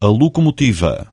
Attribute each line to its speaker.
Speaker 1: a locomotiva.